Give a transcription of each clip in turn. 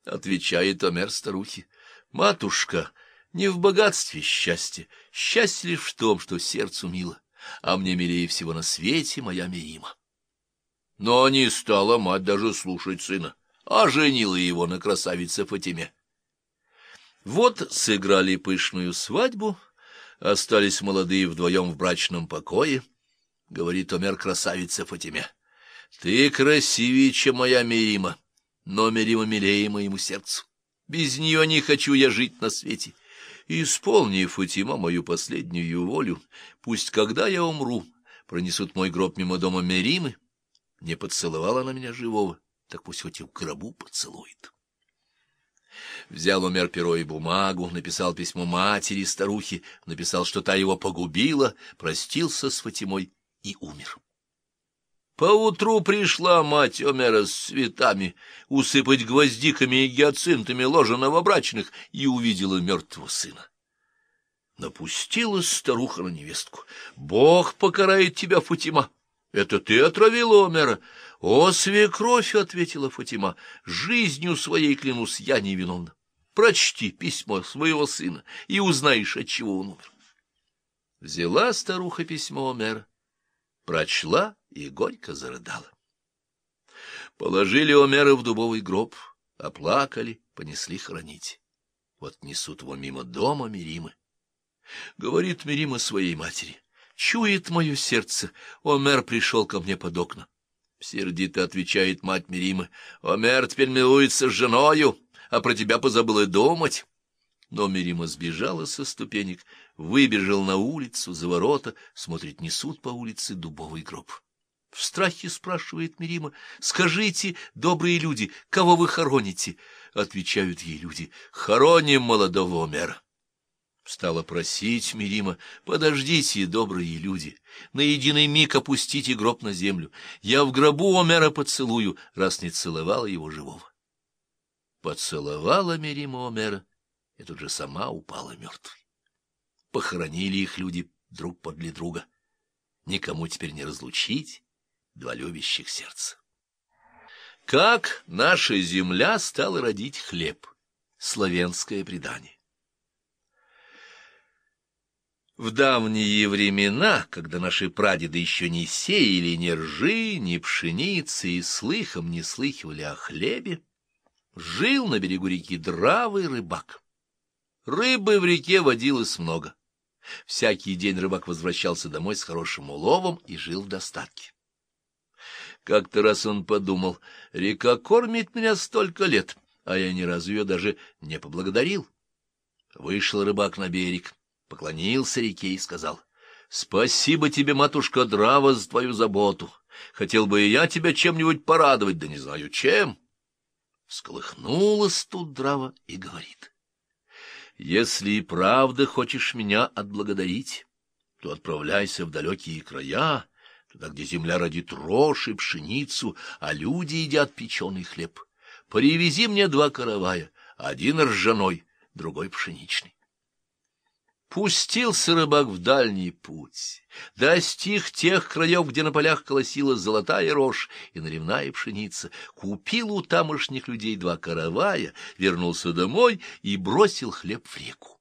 — отвечает Омер старухе. — Матушка, не в богатстве счастье, счастье лишь в том, что сердцу мило, а мне милее всего на свете моя Мирима. Но не стала мать даже слушать сына, а женила его на красавице Фатиме. Вот сыграли пышную свадьбу, остались молодые вдвоем в брачном покое, — говорит Омер красавица Фатиме. — Ты красивее, чем моя Мирима, но Мирима милее моему сердцу. Без нее не хочу я жить на свете. Исполни, Фатима, мою последнюю волю, пусть, когда я умру, пронесут мой гроб мимо дома Меримы. Не поцеловала она меня живого, так пусть хоть и в гробу поцелует. Взял Умер перо и бумагу, написал письмо матери, старухи, написал, что та его погубила, простился с Фатимой и умер. Поутру пришла мать Омера с цветами усыпать гвоздиками и гиацинтами ложа новобрачных и увидела мертвого сына. Напустилась старуха на невестку. «Бог покарает тебя, Фатима! Это ты отравила Омера!» «О, свекровь!» — ответила Фатима. «Жизнью своей, клянусь, я невиновна. Прочти письмо своего сына и узнаешь, от чего он умер». Взяла старуха письмо Омера, прочла и горько зарыдала. Положили Омера в дубовый гроб, оплакали, понесли хранить. Вот несут его мимо дома Миримы. Говорит Мирима своей матери, чует мое сердце, Омер пришел ко мне под окна. Сердито отвечает мать Миримы, Омер теперь милуется с женою, а про тебя позабыла думать. Но Мирима сбежала со ступенек, выбежал на улицу, за ворота, смотрит, несут по улице дубовый гроб. В страхе спрашивает Мирима, «Скажите, добрые люди, кого вы хороните?» Отвечают ей люди, «Хороним молодого Омера». Стала просить Мирима, «Подождите, добрые люди, на единый миг опустите гроб на землю. Я в гробу Омера поцелую, раз не целовала его живого». Поцеловала Мирима Омера, и тут же сама упала мертвой. Похоронили их люди друг подле друга. Никому теперь не разлучить два любящих сердца. Как наша земля стала родить хлеб? Славянское предание. В давние времена, когда наши прадеды еще не сеяли ни ржи, ни пшеницы и слыхом не слыхивали о хлебе, жил на берегу реки дравый рыбак. Рыбы в реке водилось много. Всякий день рыбак возвращался домой с хорошим уловом и жил в достатке. Как-то раз он подумал, река кормит меня столько лет, а я ни разу ее даже не поблагодарил. Вышел рыбак на берег, поклонился реке и сказал, — Спасибо тебе, матушка Драва, за твою заботу. Хотел бы и я тебя чем-нибудь порадовать, да не знаю чем. Всколыхнулась тут Драва и говорит, — Если и правда хочешь меня отблагодарить, то отправляйся в далекие края, туда, где земля родит рожь и пшеницу, а люди едят печеный хлеб. Привези мне два каравая, один ржаной, другой пшеничный. Пустился рыбак в дальний путь, достиг тех краев, где на полях колосилась золотая рожь и наливная пшеница, купил у тамошних людей два каравая, вернулся домой и бросил хлеб в реку.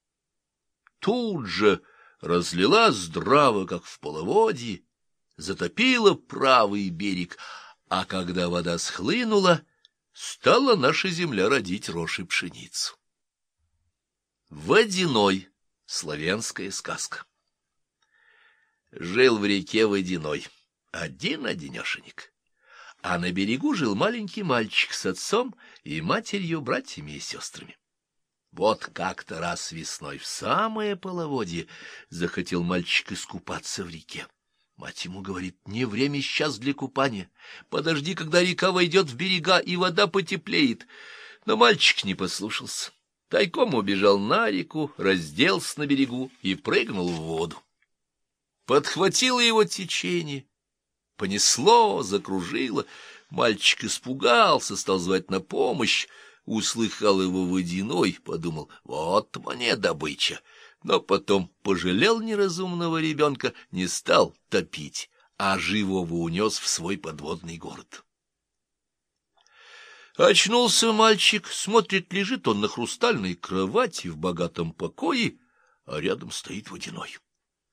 Тут же разлилась здраво, как в половодье, затопила правый берег, а когда вода схлынула, стала наша земля родить рожь и пшеницу. Водяной. Славянская сказка. Жил в реке Водяной один-одинешенек, а на берегу жил маленький мальчик с отцом и матерью, братьями и сестрами. Вот как-то раз весной в самое половодье захотел мальчик искупаться в реке. Мать ему говорит, не время сейчас для купания. Подожди, когда река войдет в берега, и вода потеплеет. Но мальчик не послушался. Тайком убежал на реку, разделся на берегу и прыгнул в воду. Подхватило его течение, понесло, закружило. Мальчик испугался, стал звать на помощь. Услыхал его водяной, подумал, вот мне добыча но потом пожалел неразумного ребенка, не стал топить, а живого унес в свой подводный город. Очнулся мальчик, смотрит, лежит он на хрустальной кровати в богатом покое, а рядом стоит водяной.